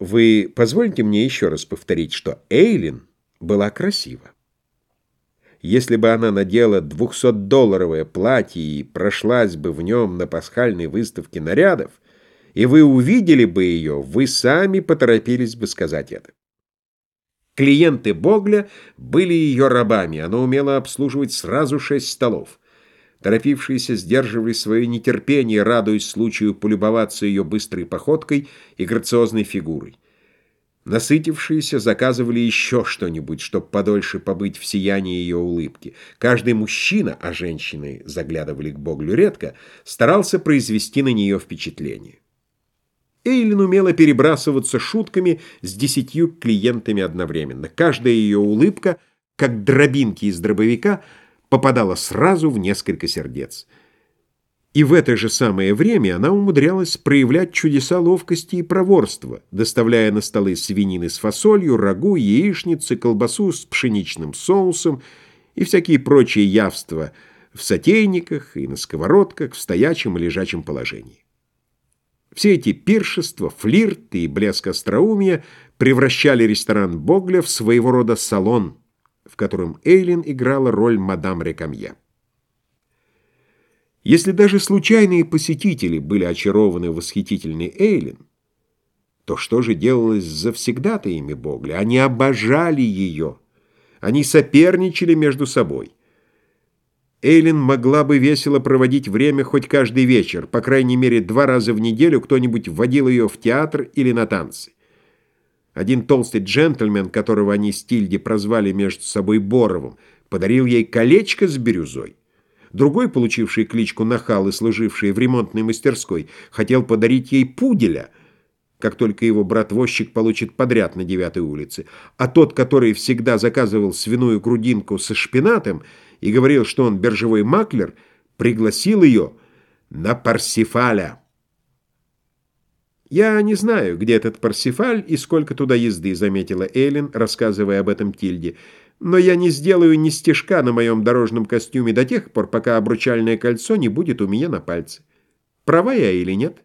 Вы позволите мне еще раз повторить, что Эйлин была красива. Если бы она надела двухсотдолларовое платье и прошлась бы в нем на пасхальной выставке нарядов, и вы увидели бы ее, вы сами поторопились бы сказать это. Клиенты Богля были ее рабами, она умела обслуживать сразу шесть столов. Торопившиеся сдерживали свое нетерпение, радуясь случаю полюбоваться ее быстрой походкой и грациозной фигурой. Насытившиеся заказывали еще что-нибудь, чтобы подольше побыть в сиянии ее улыбки. Каждый мужчина, а женщины заглядывали к Боглю редко, старался произвести на нее впечатление. Эйлин умела перебрасываться шутками с десятью клиентами одновременно. Каждая ее улыбка, как дробинки из дробовика, попадала сразу в несколько сердец. И в это же самое время она умудрялась проявлять чудеса ловкости и проворства, доставляя на столы свинины с фасолью, рагу, яичницы, колбасу с пшеничным соусом и всякие прочие явства в сотейниках и на сковородках в стоячем и лежачем положении. Все эти пиршества, флирты и блеск остроумия превращали ресторан Богля в своего рода салон, в котором Эйлин играла роль мадам Рекамье. Если даже случайные посетители были очарованы восхитительной Эйлин, то что же делалось с завсегдатаями Богля? Они обожали ее. Они соперничали между собой. Эйлин могла бы весело проводить время хоть каждый вечер, по крайней мере, два раза в неделю кто-нибудь вводил ее в театр или на танцы. Один толстый джентльмен, которого они с Тильди прозвали между собой Боровым, подарил ей колечко с бирюзой. Другой, получивший кличку Нахал и служивший в ремонтной мастерской, хотел подарить ей пуделя, как только его брат-возчик получит подряд на девятой улице. А тот, который всегда заказывал свиную грудинку со шпинатом и говорил, что он биржевой маклер, пригласил ее на Парсифаля. «Я не знаю, где этот Парсифаль и сколько туда езды», — заметила Эйлин, рассказывая об этом Тильде. «Но я не сделаю ни стежка на моем дорожном костюме до тех пор, пока обручальное кольцо не будет у меня на пальце. Права я или нет?»